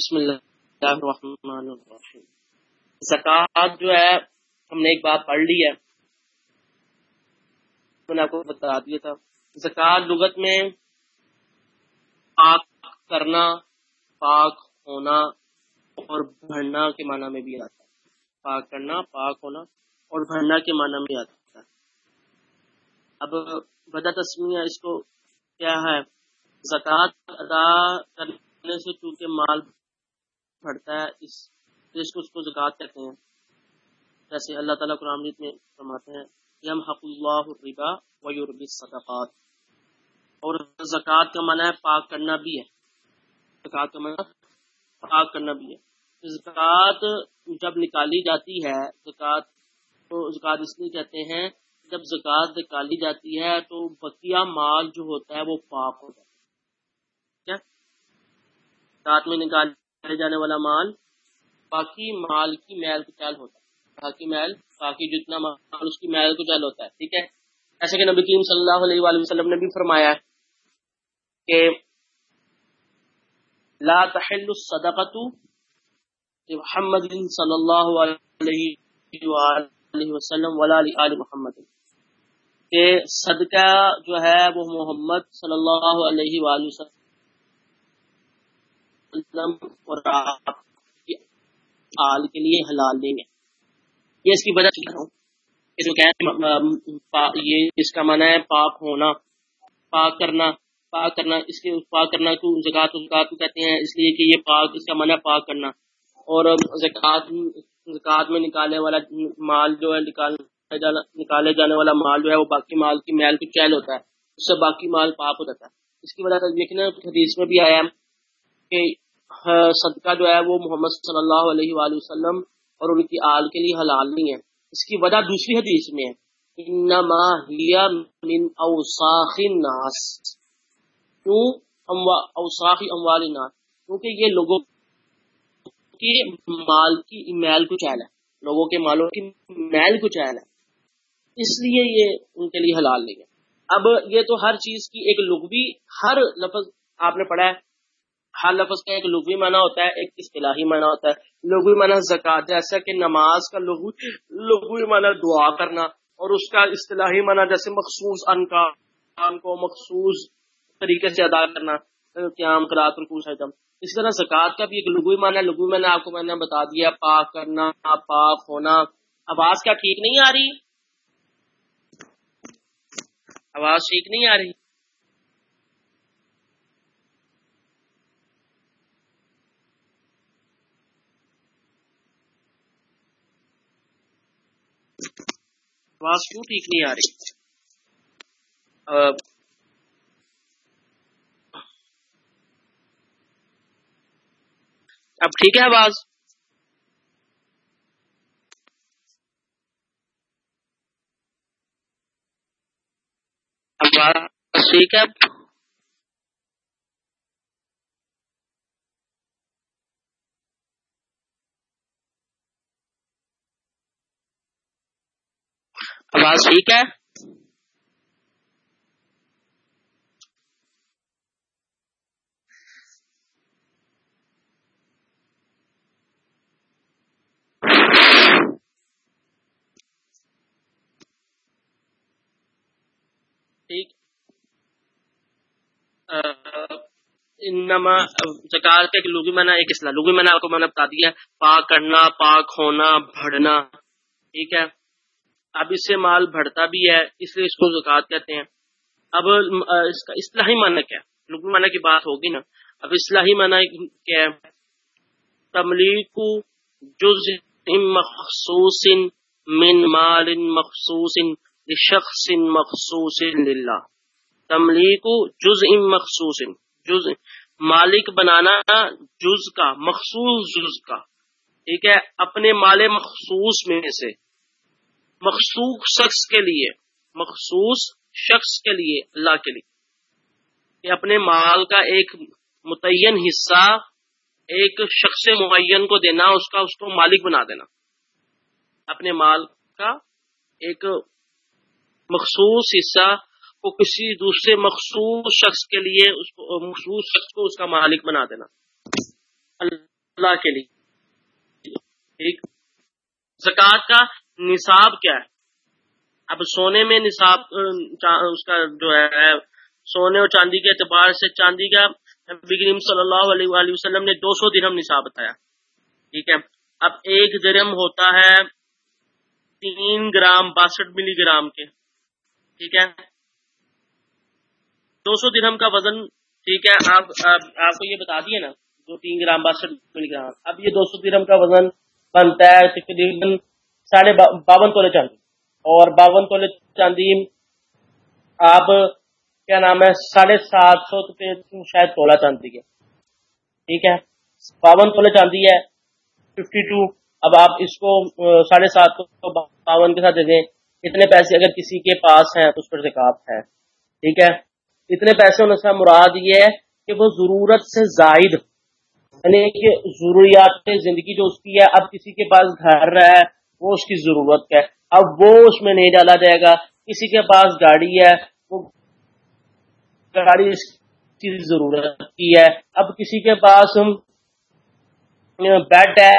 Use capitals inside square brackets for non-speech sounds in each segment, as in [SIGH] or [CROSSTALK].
بسم اللہ الرحمن الرحیم۔ زکوٰۃ جو ہے، ہم نے ایک بات پڑھ لی ہے۔ میں نے آپ کو بتا دیا تھا۔ زکوٰۃ لغت میں پاک کرنا، پاک ہونا اور بھرنا کے معنی میں بھی آتا ہے۔ پاک کرنا، پاک ہونا اور بھرنا کے معنی میں آتا ہے۔ اب بدا تسمیہ، اس کو کیا ہے؟ زکوٰۃ ادا کرنے سے چونکہ مال بڑھتا ہے، اس اس کو اس کو زکوٰۃ کہتے ہیں۔ جیسے اللہ تعالیٰ قرآن میں فرماتے ہیں یم حق اللہ الربا و صدقات اور زکوٰۃ کا منع ہے پاک کرنا بھی ہے۔ زکوٰۃ کا منع پاک کرنا بھی ہے۔ زکوٰۃ جب نکالی جاتی ہے، زکوٰۃ تو زکوٰۃ اس لیے کہتے ہیں، جب زکوٰۃ نکالی جاتی ہے تو بقیہ مال جو ہوتا ہے وہ پاک ہوتا ہے۔ کیا زکوٰۃ میں نکال جانے والا مال، باقی مال کی میل کو چال ہوتا ہے۔ باقی میل، باقی جتنا مال، اس کی میل کو چال ہوتا ہے، ٹھیک ہے؟ ایسے کہ نبی کریم صلی اللہ علیہ وآلہ وسلم نے بھی فرمایا کہ لا تحل الصدقۃ محمد صلی اللہ علیہ وآلہ وسلم ولا آل محمد۔ کہ صدقہ جو ہے وہ محمد صلی اللہ علیہ وآلہ وسلم وسلم اور آپ کی آل کے لیے حلال نہیں ہے۔ یہ اس کی وجہ سے ہوں۔ جو کہ یہ اس کا معنی ہے پاک ہونا۔ پاک کرنا پاک کرنا، اس کے پاک کرنا کو زکات زکات کو کہتے ہیں۔ اس لیے کہ یہ پاک، اس کا معنی پاک کرنا۔ اور زکات زکات میں نکالنے والا مال جو ہے، نکال، نکالے جانے والا مال جو ہے، وہ باقی مال کی میل کو چیل ہوتا ہے۔ اس سے باقی مال پاک ہو جاتا ہے۔ اس کی وجہ سے دیکھنا حدیث میں بھی آیا کہ ہاں، صدقہ جو ہے وہ محمد صلی اللہ علیہ وآلہ وسلم اور ان کی آل کے لیے حلال نہیں ہے۔ اس کی وجہ دوسری حدیث میں ہے۔ انما ہی من اوساخ الناس۔ کیوں؟ اوساخ اموال الناس۔ کیونکہ یہ لوگوں کی مال کی میل کو چہل ہے۔ لوگوں کے مالوں کی میل کو چہل ہے۔ اس لیے یہ ان کے لیے حلال نہیں ہے۔ اب یہ تو ہر چیز کی ایک لغوی، ہر لفظ آپ نے پڑھا ہے۔ ہر لفظ کا ایک لغوی معنی ہوتا ہے، ایک اصطلاحی معنی ہوتا ہے۔ لغوی معنی زکات، جیسا کہ نماز کا لغوی لغوی معنی دعا کرنا اور اس کا اصطلاحی معنی جیسے مخصوص ان کا کو مخصوص طریقے سے ادا کرنا، قیام کرات القوم اس طرح زکات کا بھی ایک لغوی معنی لغوی معنی آپ کو میں نے بتا دیا، پاک کرنا، پاک ہونا۔ آواز کیا ٹھیک نہیں آ رہی؟ آواز ٹھیک نہیں آ رہی؟ آواز کیوں ٹھیک نہیں آ رہی؟ اب ٹھیک ہے آواز ٹھیک ہے آواز ٹھیک ہے۔ ٹھیک۔ انما زکات کے لغوی معنی، ایک اسلام لغوی معنی آپ کو میں نے بتا دیا پاک کرنا، پاک ہونا بڑھنا ٹھیک ہے۔ اب اس سے مال بڑھتا بھی ہے، اس لیے اس کو زکات کہتے ہیں۔ اب اس کا اصلاحی معنی کیا؟ لغوی معنی کی بات ہوگی نا۔ اب اصلاحی معنی کیا ہے؟ تملیک جز مخصوص من مال مخصوص لشخص مخصوص للہ۔ تملیک جز مخصوص جز مالک بنانا جز کا، مخصوص جز کا۔ ٹھیک ہے؟ اپنے مال مخصوص میں سے۔ مخصوص شخص کے لیے، مخصوص شخص کے لیے، اللہ کے لیے۔ کہ اپنے مال کا ایک متعین حصہ، ایک شخص معین کو دینا، اس کا، اس کو مالک بنا دینا۔ اپنے مال کا ایک مخصوص حصہ کو کسی دوسرے مخصوص شخص کے لیے، اس کو، مخصوص شخص کو اس کا مالک بنا دینا۔ اللہ کے لیے۔ ٹھیک زکوٰۃ کا نصاب کیا ہے؟ اب سونے میں نصاب اس کا جو ہے، سونے اور چاندی کے اعتبار سے چاندی کا کریم صلی اللہ علیہ وآلہ وسلم نے دو سو درہم نصاب بتایا۔ ٹھیک ہے؟ اب ایک درم ہوتا ہے تین گرام، باسٹھ ملی گرام کے۔ ٹھیک ہے؟ دو سو درہم کا وزن، ٹھیک ہے آپ آپ کو یہ بتا دیے نا، جو تین گرام، باسٹھ ملی گرام۔ اب یہ دو سو درہم کا وزن بنتا ہے تقریباً ساڑھے باون تولے چاندی۔ اور باون تولے چاندی آپ، کیا نام ہے، ساڑھے سات سو شاید تولہ چاندی ہے ٹھیک ہے؟ باون تولے چاندی ہے ففٹی ٹو اب آپ اس کو ساڑھے سات سو باون کے ساتھ دے دیں۔ اتنے پیسے اگر کسی کے پاس ہیں تو اس پر زکات ہے۔ ٹھیک ہے؟ اتنے پیسے ہونے سے مراد یہ ہے کہ وہ ضرورت سے زائد یعنی کہ ضروریات زندگی جو اس کی ہے، اب کسی کے پاس گھر ہے وہ اس کی ضرورت ہے۔ اب وہ اس میں نہیں ڈالا جائے گا۔ کسی کے پاس گاڑی ہے، وہ گاڑی اس کی ضرورت کی ہے۔ اب کسی کے پاس بیڈ ہے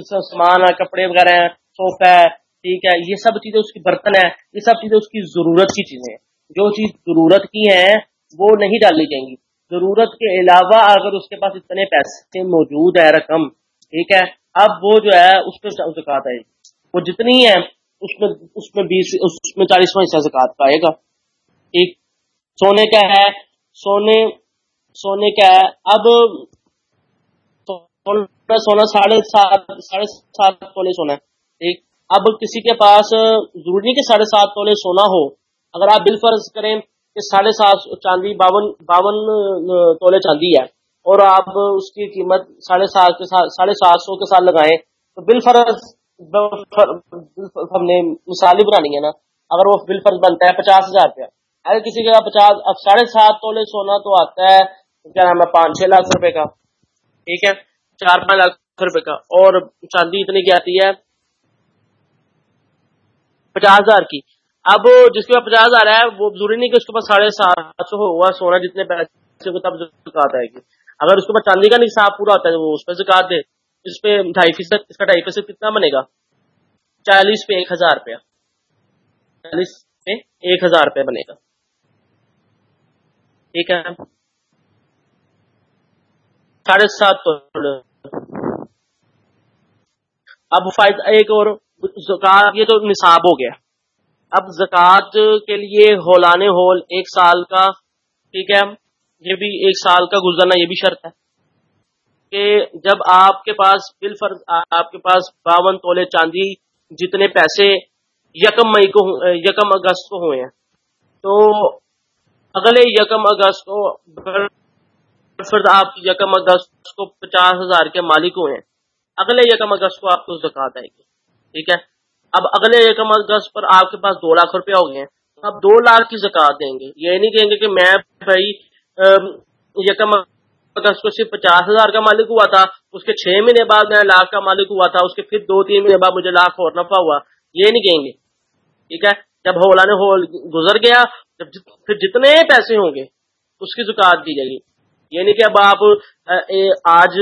سامان ہے، کپڑے وغیرہ ہیں، صوفہ ہے، ٹھیک ہے، یہ سب چیزیں اس کی برتن ہے یہ سب چیزیں اس کی ضرورت کی چیزیں ہیں۔ جو چیز ضرورت کی ہیں، وہ نہیں ڈالی جائیں گی۔ ضرورت کے علاوہ اگر اس کے پاس اتنے پیسے موجود ہے رقم، ٹھیک ہے اب وہ جو ہے اس پہ زکات آئے گی۔ وہ جتنی ہے، اس میں اس میں بیس اس میں چالیسواں حصہ زکات کا آئے گا۔ ٹھیک سونے کا ہے، سونے سونے کا ہے۔ اب سونا ساڑھے سات ساڑھے سات تولے سونا ہے۔ ٹھیک اب کسی کے پاس ضروری نہیں کہ ساڑھے سات تولے سونا ہو۔ اگر آپ بل فرض کریں کہ ساڑھے سات چاندی باون باون تولے چاندی ہے۔ اور آپ اس کی قیمت ساڑھے سات کے ساتھ ساڑھے سات سو کے ساتھ لگائیں تو بل فرض ہم نے مثال ہی بنانی ہے نا۔ اگر وہ بل فرض بنتا ہے پچاس ہزار روپیہ۔ اگر کسی کا پچاس اب ساڑھے سات تولے سونا تو آتا ہے کیا نام ہے؟ پانچ چھ لاکھ روپے کا۔ ٹھیک ہے؟ چار پانچ لاکھ روپے کا۔ اور چاندی اتنی کی آتی ہے پچاس ہزار کی۔ اب جس کے پاس پچاس ہزار ہے، وہ ضروری نہیں کہ اس کے پاس ساڑھے سات سو ہوا، سونا جتنے پیسے کو تب زکات آئے گی۔ اگر اس کے پاس چاندی کا نصاب پورا ہوتا ہے وہ اس پہ زکات دے، اس پہ ڈھائی فیصد، اس کا ڈھائی فیصد کتنا بنے گا؟ چالیس پہ ایک ہزار روپیہ۔ چالیس پہ ایک ہزار روپیہ بنے گا۔ ٹھیک ہے۔ ساڑھے سات اب فائدہ ایک اور زکات یہ تو نصاب ہو گیا۔ اب زکوٰۃ کے لیے ہولانے ہول ایک سال کا، ٹھیک ہے۔ یہ بھی ایک سال کا گزرنا یہ بھی شرط ہے کہ جب آپ کے پاس بل فرض آپ کے پاس باون تولے چاندی جتنے پیسے یکم مئی کو یکم اگست کو ہوئے ہیں، تو اگلے یکم اگست کو فرض آپ یکم اگست کو پچاس ہزار کے مالک ہوئے ہیں۔ اگلے یکم اگست کو آپ کو زکات آئے گی، ٹھیک ہے؟ اب اگلے یکم اگست پر آپ کے پاس دو لاکھ روپیہ ہو گئے ہیں آپ دو لاکھ کی زکات دیں گے۔ یہ نہیں کہیں گے کہ میں بھائی یکم اگست کو صرف پچاس ہزار کا مالک ہوا تھا، اس کے چھ مہینے بعد میں لاکھ کا مالک ہوا تھا، اس کے پھر دو تین مہینے بعد مجھے لاکھ اور نفع ہوا، یہ نہیں کہیں گے، ٹھیک ہے؟ جب ہولا نے ہول گزر گیا، جب پھر جتنے پیسے ہوں گے، اس کی زکات دی جائے گی یعنی کہ اب آپ آج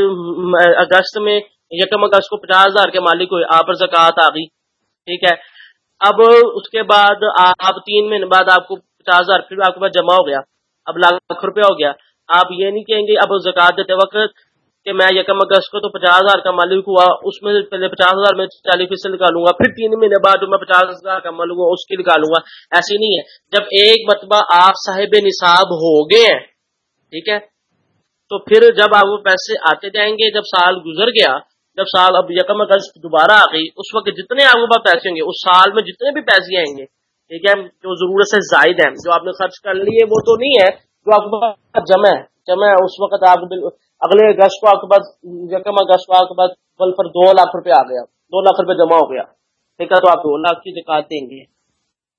اگست میں یکم اگست کو پچاس ہزار کے مالک ہوئے، آپ پر زکات آ گئی، ٹھیک ہے؟ اب اس کے بعد آپ تین مہینے بعد آپ کو پچاس ہزار، پھر آپ کے پاس جمع ہو گیا اب لاکھ روپیہ ہو گیا۔ آپ یہ نہیں کہیں گے اب زکات دیتے وقت کہ میں یکم اگست کو تو پچاس ہزار کا مالک ہوا، اس میں پہلے پچاس ہزار میں چالیس فیصد نکالوں گا، پھر تین مہینے بعد جو میں پچاس ہزار کا مالک ہوا، اس کی نکالوں گا۔ ایسی نہیں ہے۔ جب ایک مرتبہ آپ صاحب نصاب ہو گئے ہیں، ٹھیک ہے، تو پھر جب آپ وہ پیسے آتے جائیں گے، جب سال گزر گیا، جب سال اب یکم اگست دوبارہ آ گئی، اس وقت جتنے آپ کے پاس پیسے ہوں گے، اس سال میں جتنے بھی پیسے آئیں گے ٹھیک ہے؟ جو ضرورت سے زائد ہیں۔ جو آپ نے خرچ کر لیے وہ تو نہیں ہے۔ جو آپ کے پاس جمع ہے جمع ہے، اس وقت آپ اگلے اگست کو آپ کے پاس، یکم اگست کو آپ کے پاس بل پر دو لاکھ روپے آ گیا۔ دو لاکھ روپے جمع ہو گیا۔ ٹھیک ہے؟ تو آپ دو لاکھ کی زکات دیں گے۔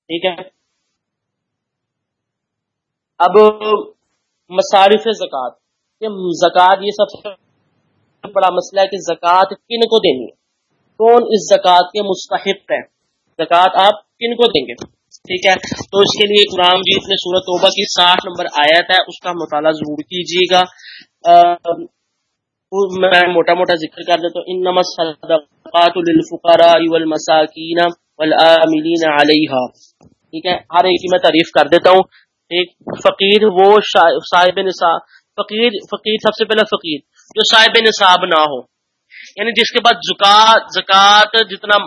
ٹھیک ہے؟ اب مصارف زکات۔ زکات یہ سب سے بڑا مسئلہ ہے کہ زکوٰۃ کن کو دینی ہے؟ کون اس زکوٰۃ کے مستحق ہے زکوٰۃ آپ کن کو دیں گے؟ ٹھیک ہے؟ تو اس کے لیے قرآن جیت میں سورت توبہ کی ساٹھ نمبر آیت ہے، اس کا مطالعہ ضرور کیجیے گا۔ میں موٹا موٹا ذکر کر دیتا ہوں۔ انما الصدقات للفقراء والمساکین والآملین علیہا۔ ٹھیک ہے؟ ہر ایک کی میں تعریف کر دیتا ہوں۔ ایک فقیر، وہ صاحب نصاب۔ فقیر فقیر سب سے پہلے فقیر، جو صاحب نصاب نہ ہو۔ یعنی جس کے بعد زکات زکات جتنا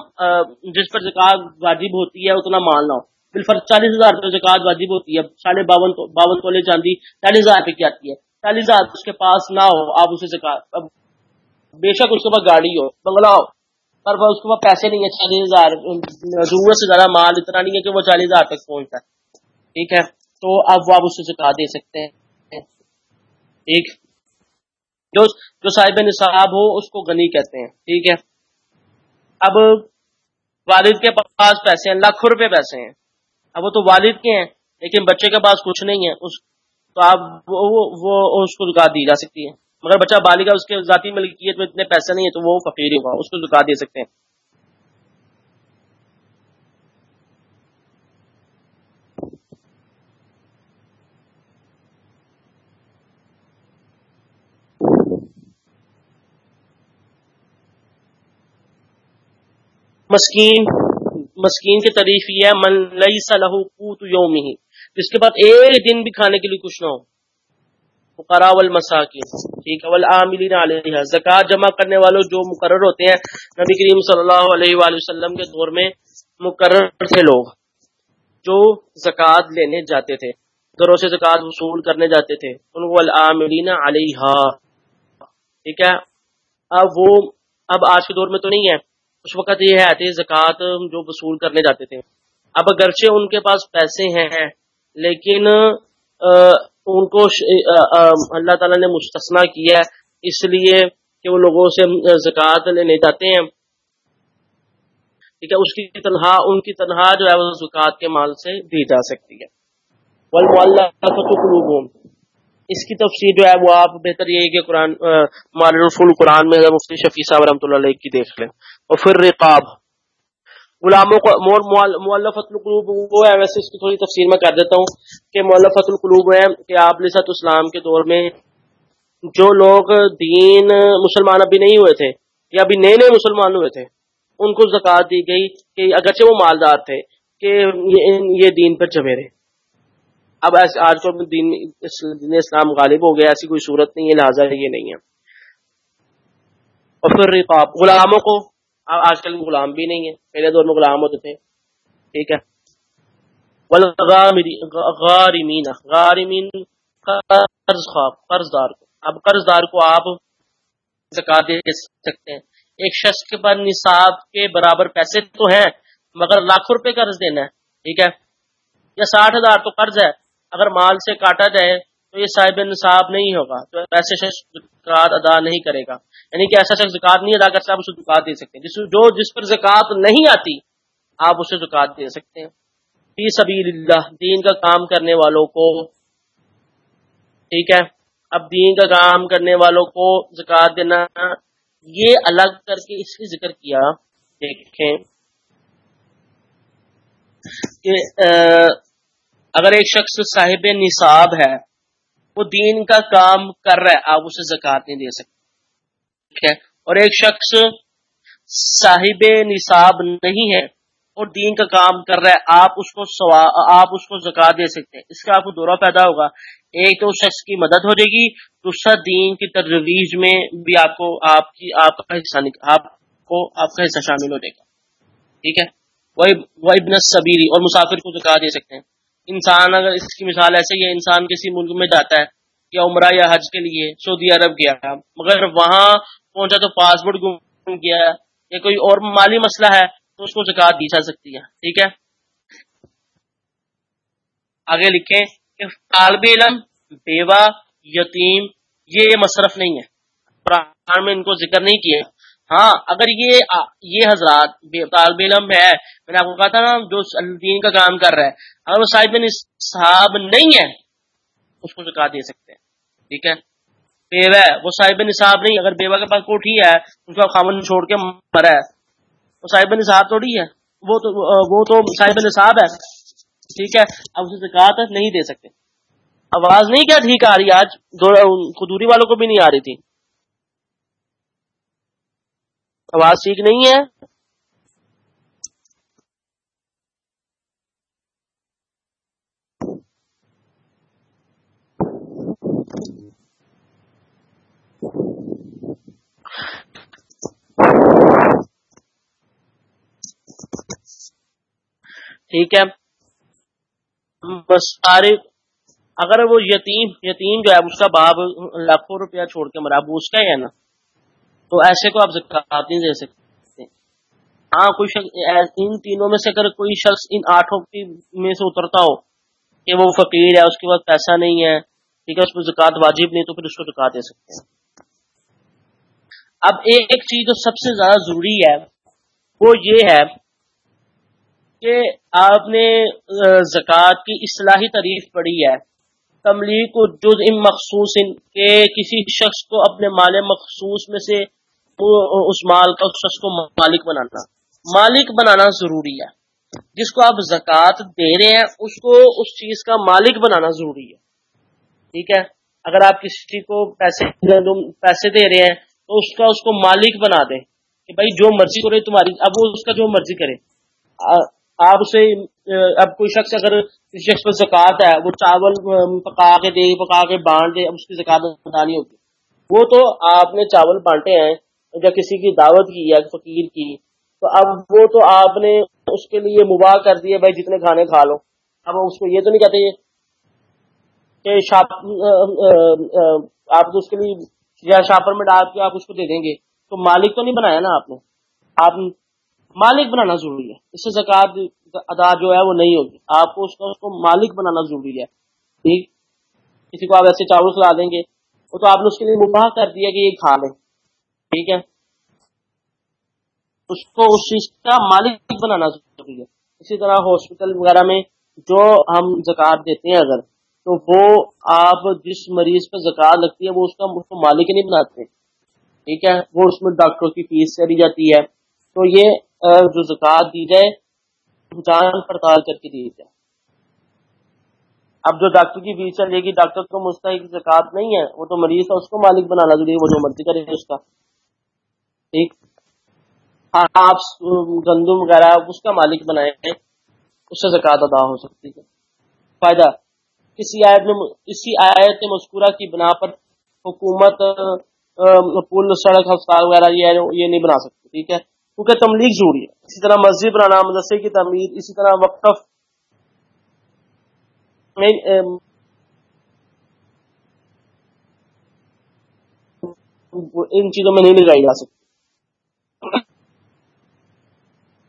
جس پر زکات واجب ہوتی ہے، اتنا مال نہ ہو۔ بالفر چالیس ہزار روپے زکات واجب ہوتی ہے ساڑھے باون باون تولے چاندی چالیس ہزار روپے کی آتی ہے۔ چالیس ہزار اس کے پاس نہ ہو، آپ اسے سکھا بے شک اس کے پاس گاڑی ہو، بنگلہ ہو، پر اس کے پاس پیسے نہیں ہے چالیس ہزار، ضرورت سے زیادہ مال اتنا نہیں ہے کہ وہ چالیس ہزار تک پہنچتا ہے ٹھیک ہے؟ تو اب وہ آپ اسے سکھا دے سکتے ہیں۔ ٹھیک؟ جو جو صاحب نصاب ہو، اس کو غنی کہتے ہیں۔ ٹھیک ہے؟ اب والد کے پاس پیسے ہیں، لاکھوں روپے پیسے ہیں۔ اب وہ تو والد کے ہیں لیکن بچے کے پاس کچھ نہیں ہے اس تو آپ وہ, اس کو زکات دی جا سکتی ہے۔ مگر بچہ بالغ اس کے ذاتی ملکیت میں اتنے پیسے نہیں ہے تو وہ فقیر ہی ہوگا اس کو زکات دے سکتے ہیں۔ مسکین مسکین کی تعریف یہ ہے، من لئی صلاح قوت یوم ہی جس کے بعد ایک دن بھی کھانے کے لیے کچھ نہ ہو۔ فقراء والمساکین۔ ٹھیک ہے، والعاملین علیہ زکات جمع کرنے والوں جو مقرر ہوتے ہیں، نبی کریم صلی اللہ علیہ وآلہ وسلم کے دور میں مقرر تھے لوگ، جو زکات لینے جاتے تھے۔ گھروں سے زکات وصول کرنے جاتے تھے۔ ان کو العاملین علیہ ٹھیک ہے، اب وہ، اب آج کے دور میں تو نہیں ہے۔ اس وقت یہ ہے زکات جو وصول کرنے جاتے تھے۔ اب اگرچہ ان کے پاس پیسے ہیں، لیکن ان کو اللہ تعالیٰ نے مستثنا کیا ہے، اس لیے کہ وہ لوگوں سے زکوٰۃ لینے جاتے ہیں۔ ٹھیک ہے، اس کی تنہا، ان کی تنہا جو ہے وہ زکوٰۃ کے مال سے دی جا سکتی ہے۔ اس کی تفصیل جو ہے وہ آپ بہتر یہ کہ قرآن مال قرآن میں مفتی شفیع صاحب رحمۃ اللہ علیہ کی دیکھ لیں۔ اور پھر رقاب غلاموں کو مولفت القلوب، وہ ہے، ویسے اس کی تھوڑی تفصیل میں کر دیتا ہوں کہ مولفت القلوب ہے کہ آپ لسط اسلام کے دور میں جو لوگ دین مسلمان ابھی نہیں ہوئے تھے یا ابھی نئے نئے مسلمان ہوئے تھے، ان کو زکات دی گئی کہ اگرچہ وہ مالدار تھے کہ یہ دین پر جمے رہے۔ اب آج کو دین اسلام غالب ہو گیا، ایسی کوئی صورت نہیں ہے، لہٰذا یہ نہیں ہے۔ اور پھر رقاب، غلاموں کو آج کل غلام بھی نہیں ہے، پہلے دور میں غلام ہوتے تھے، ٹھیک ہے۔ غارمین غارمین قرض خواب قرض دار کو۔ اب قرض دار کو آپ زکات دے سکتے ہیں۔ ایک شخص کے پاس نصاب کے برابر پیسے تو ہیں، مگر لاکھوں روپے قرض دینا ہے، ٹھیک ہے۔ یا ساٹھ ہزار تو قرض ہے اگر مال سے کاٹا جائے تو یہ صاحب نصاب نہیں ہوگا تو ایسے شخص زکات ادا نہیں کرے گا۔ یعنی کہ ایسا شخص زکات نہیں ادا کرتا آپ اسے زکات دے سکتے ہیں۔ جس جو جس پر زکات نہیں آتی، آپ اسے زکات دے سکتے ہیں۔ فی سبیل اللہ دین کا کام کرنے والوں کو۔ ٹھیک ہے؟ اب دین کا کام کرنے والوں کو زکات دینا۔ یہ الگ کر کے اس لیے ذکر کیا۔ دیکھیں کہ اگر ایک شخص صاحب نصاب ہے، وہ دین کا کام کر رہا ہے، آپ اسے زکات نہیں دے سکتے۔ ٹھیک ہے؟ اور ایک شخص صاحب نصاب نہیں ہے اور دین کا کام کر رہا ہے، آپ اس کو سوا، آپ اس کو زکات دے سکتے ہیں۔ اس کا آپ کو دورہ پیدا ہوگا۔ ایک تو شخص کی مدد ہو جائے گی، دوسرا دین کی تجویز میں بھی آپ کو، آپ کی، آپ کا حصہ آپ کو، آپ کا حصہ شامل ہو جائے گا۔ ٹھیک ہے؟ وہ ابن صبیری اور مسافر کو زکات دے سکتے ہیں۔ انسان اگر اس کی مثال ایسے ہی ہے، انسان کسی ملک میں جاتا ہے یا عمرہ یا حج کے لیے، سعودی عرب گیا، مگر وہاں پہنچا تو پاسپورٹ گم گیا یا کوئی اور مالی مسئلہ ہے تو اس کو زکات دی جا سکتی ہے، ٹھیک ہے؟ آگے لکھیں کہ طالب علم، بیوہ، یتیم، یہ مصرف نہیں ہے۔ قرآن میں ان کو ذکر نہیں کیا۔ ہاں اگر یہ یہ حضرات طالب علم ہے، میں نے آپ کو کہا تھا نا جو دین کا کام کر رہا ہے اگر وہ صاحب نصاب نہیں ہے، اس کو زکات دے سکتے ہیں، ٹھیک ہے؟ بیوہ، وہ صاحب نصاب نہیں، اگر بیوہ کے پاس کوٹھی ہے، اس کا خامن چھوڑ کے مرا ہے وہ صاحب نصاب تھوڑی ہے، وہ تو وہ تو صاحب نصاب ہے، ٹھیک ہے؟ اب اسے زکات نہیں دے سکتے۔ آواز نہیں کیا ٹھیک آ رہی آج خدوری والوں کو بھی نہیں آ رہی تھی۔ آواز ٹھیک نہیں ہے؟ ٹھیک ہے۔ بس سارے اگر وہ یتیم یتیم جو ہے اس کا باب لاکھوں روپیہ چھوڑ کے مرا اس کا ہی ہے نا؟ تو ایسے کو آپ زکات نہیں دے سکتے۔ ہاں کوئی شخص، ان تینوں میں سے اگر کوئی شخص ان آٹھوں کی میں سے اترتا ہو کہ وہ فقیر ہے، اس کے پاس پیسہ نہیں ہے، ٹھیک ہے، اس میں زکات واجب نہیں، تو پھر اس کو زکات دے سکتے ہیں۔ اب ایک چیز جو سب سے زیادہ ضروری ہے، وہ یہ ہے کہ آپ نے زکوٰۃ کی اصلاحی تعریف پڑھی ہے۔ تملیغ جز ان مخصوص، ان کے کسی شخص کو اپنے مال مخصوص میں سے اس مال کا، اس شخص کو مالک بنانا۔ مالک بنانا ضروری ہے۔ جس کو آپ زکوٰۃ دے رہے ہیں، اس کو اس چیز کا مالک بنانا ضروری ہے۔ ٹھیک ہے؟ اگر آپ کسی کو پیسے پیسے دے رہے ہیں، تو اس کا، اس کو مالک بنا دیں کہ بھائی جو مرضی کرے تمہاری، اب وہ اس کا جو مرضی کرے۔ آپ اسے اب کوئی شخص اگر کسی شخص پر زکات ہے، وہ چاول پکا کے دے، پکا کے بانٹ دے، اب اس کی زکات بتانی ہوگی وہ تو آپ نے چاول بانٹے ہیں یا کسی کی دعوت کی یا فقیر کی، تو اب وہ تو آپ نے اس کے لیے مباح کر دیے، بھائی جتنے کھانے کھا لو۔ اب اس کو یہ تو نہیں کہتے کہ شاپ آپ تو اس کے لیے یا شاپر میں ڈال کے آپ اس کو دے دیں گے۔ تو مالک تو نہیں بنایا نا آپ نے۔ آپ مالک بنانا ضروری ہے۔ اس سے زکات ادا جو ہے وہ نہیں ہوگی۔ آپ کو اس کا اس کو مالک بنانا ضروری ہے۔ ٹھیک؟ کسی کو آپ ایسے چاول کھلا دیں گے، وہ تو آپ نے اس کے لیے مباح کر دیا کہ یہ کھا لیں۔ ٹھیک ہے؟ اس کو اس چیز کا مالک بنانا ضروری ہے۔ اسی طرح ہاسپٹل وغیرہ میں جو ہم زکات دیتے ہیں اگر، تو وہ آپ جس مریض پہ زکات لگتی ہے، وہ اس کا مالک نہیں بناتے۔ ٹھیک ہے؟ وہ اس میں ڈاکٹروں کی فیس کری جاتی ہے۔ تو یہ جو زکوٰۃ دی جائے، جان پڑتال کر کے دی جائے۔ اب جو ڈاکٹر کی فیس چلے گی، ڈاکٹر کو مستحق زکات نہیں ہے، وہ تو مریض ہے اس کو مالک بنانا ضروری ہے، وہ جو مرضی کرے اس کا۔ ٹھیک ہاں آپ گندم وغیرہ اس کا مالک بنائے اس سے زکات ادا ہو سکتی ہے۔ فائدہ، کسی آیت میں اسی آیت مذکورہ کی بنا پر حکومت پل، سڑک، ہسپتال وغیرہ یہ نہیں بنا سکتی، ٹھیک ہے؟ کیونکہ تملیغ ضروری ہے۔ اسی طرح مسجد بنانا، مدرسے کی تعمیر اسی طرح وقف ان چیزوں میں نہیں لگائی جا سکتی۔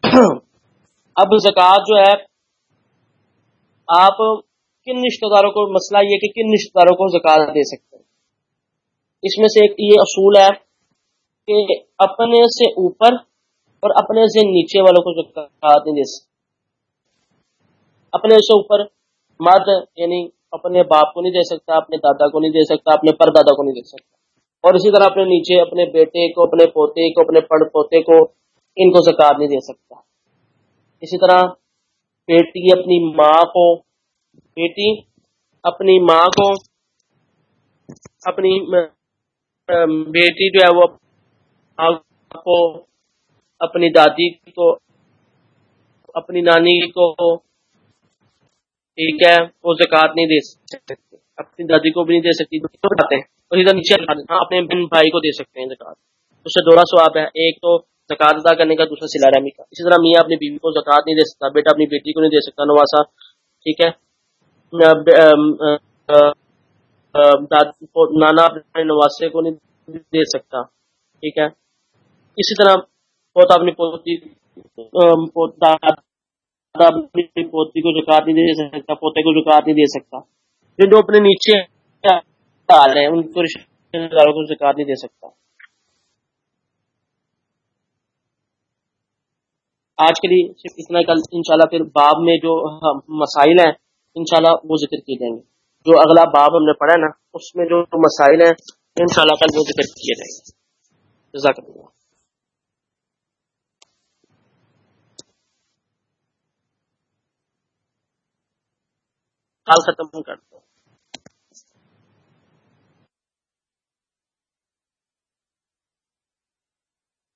[COUGHS] اب زکوٰۃ جو ہے، آپ کن رشتے داروں کو مسئلہ یہ کہ کن رشتے داروں کو زکوٰۃ دے سکتے ہیں؟ اس میں سے ایک یہ اصول ہے کہ اپنے سے اوپر اور اپنے سے نیچے والوں کو زکات نہیں دے سکتے۔ اپنے سے اوپر مرد یعنی اپنے باپ کو نہیں دے سکتا، اپنے دادا کو نہیں دے سکتا، اپنے پر دادا کو نہیں دے سکتا۔ اور اسی طرح اپنے نیچے، اپنے بیٹے کو، اپنے پوتے کو، اپنے پڑ پوتے کو ان کو زکات نہیں دے سکتا۔ اسی طرح بیٹی اپنی ماں کو، بیٹی اپنی ماں کو، اپنی بیٹی جو ہے وہ کو، اپنی دادی کو، اپنی نانی کو، ٹھیک ہے، وہ زکات نہیں دے سکتے۔ اپنی دادی کو بھی نہیں دے سکتی نیچے ہاں اپنے بہن بھائی کو دے سکتے ہیں زکات اس سے دوڑا سواب ہے ایک تو زکات ادا کرنے کا دوسرا سلا رحمی کا۔ اسی طرح میاں اپنی بیوی کو زکات نہیں دے سکتا، بیٹا اپنی بیٹی کو نہیں دے سکتا، نواسا، ٹھیک ہے؟ نانا اپنے نواسے کو نہیں دے سکتا، ٹھیک ہے؟ اسی طرح پوتا اپنی پوتی اپنی پوتی کو زکات نہیں دے سکتا، پوتے کو زکات نہیں دے سکتا۔ جو اپنے نیچے آ رہے ہیں، ان کو رشتے داروں کو زکات نہیں دے سکتا۔ آج کے لیے صرف اتنا کل انشاءاللہ پھر باب میں جو مسائل ہیں، انشاءاللہ وہ ذکر کیے جائیں گے۔ جو اگلا باب ہم نے پڑھا ہے نا، اس میں جو مسائل ہیں، انشاءاللہ کل وہ ذکر کیے جائیں گے۔ جزاک اللہ۔ ختم کر دو